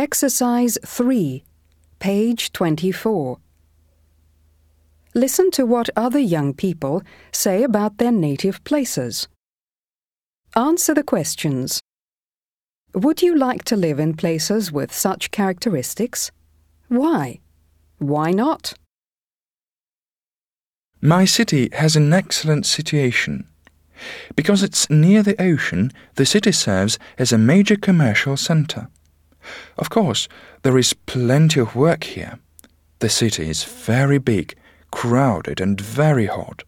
Exercise 3, page 24. Listen to what other young people say about their native places. Answer the questions. Would you like to live in places with such characteristics? Why? Why not? My city has an excellent situation. Because it's near the ocean, the city serves as a major commercial centre. Of course, there is plenty of work here. The city is very big, crowded, and very hot.